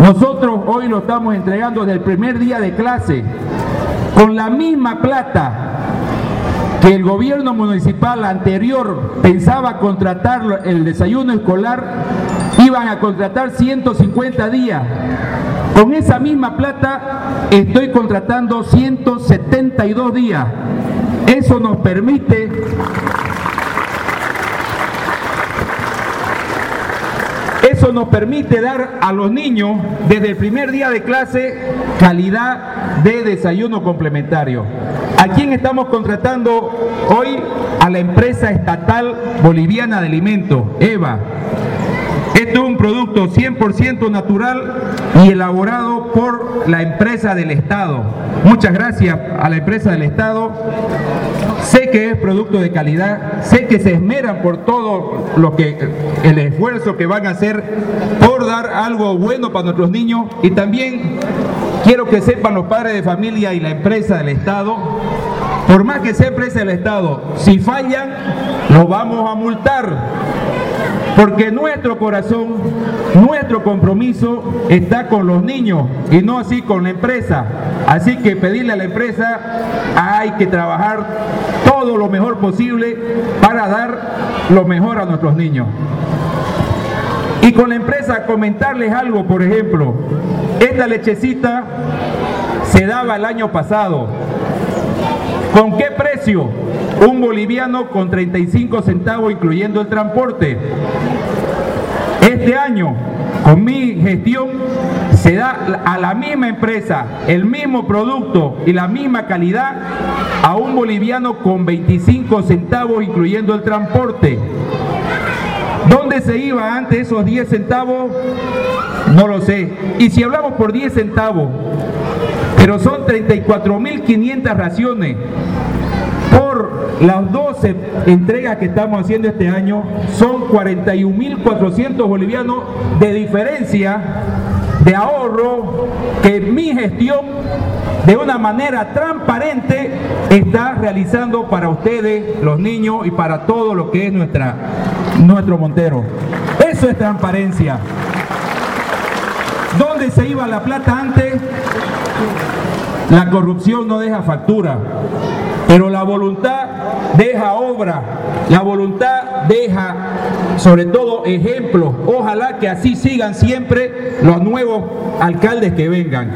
Nosotros hoy lo estamos entregando desde el primer día de clase, con la misma plata que el gobierno municipal anterior pensaba contratar el desayuno escolar, iban a contratar 150 días. Con esa misma plata estoy contratando 172 días. Eso nos permite Nos permite dar a los niños desde el primer día de clase calidad de desayuno complementario. ¿A quién estamos contratando hoy? A la empresa estatal boliviana de alimentos, EVA. Esto es un producto 100% natural y elaborado por la empresa del Estado. Muchas gracias a la empresa del Estado. Sé que es producto de calidad, sé que se esmeran por todo lo que el esfuerzo que van a hacer por dar algo bueno para nuestros niños y también quiero que sepan los padres de familia y la empresa del Estado por más que sea empresa del Estado, si fallan, los vamos a multar. Porque nuestro corazón, nuestro compromiso está con los niños y no así con la empresa. Así que pedirle a la empresa, hay que trabajar todo lo mejor posible para dar lo mejor a nuestros niños. Y con la empresa comentarles algo, por ejemplo, esta lechecita se daba el año pasado. ¿Con qué precio? Un boliviano con 35 centavos incluyendo el transporte. Este año, con mi gestión, se da a la misma empresa el mismo producto y la misma calidad a un boliviano con 25 centavos incluyendo el transporte. ¿Dónde se iba antes esos 10 centavos? No lo sé. Y si hablamos por 10 centavos, pero son 34.500 raciones por las 12 entregas que estamos haciendo este año, son 41.400 bolivianos de diferencia de ahorro que mi gestión de una manera transparente está realizando para ustedes, los niños, y para todo lo que es nuestra, nuestro Montero. Eso es transparencia. ¿Dónde se iba la plata antes? La corrupción no deja factura, pero la voluntad deja obra, la voluntad deja sobre todo ejemplos. Ojalá que así sigan siempre los nuevos alcaldes que vengan.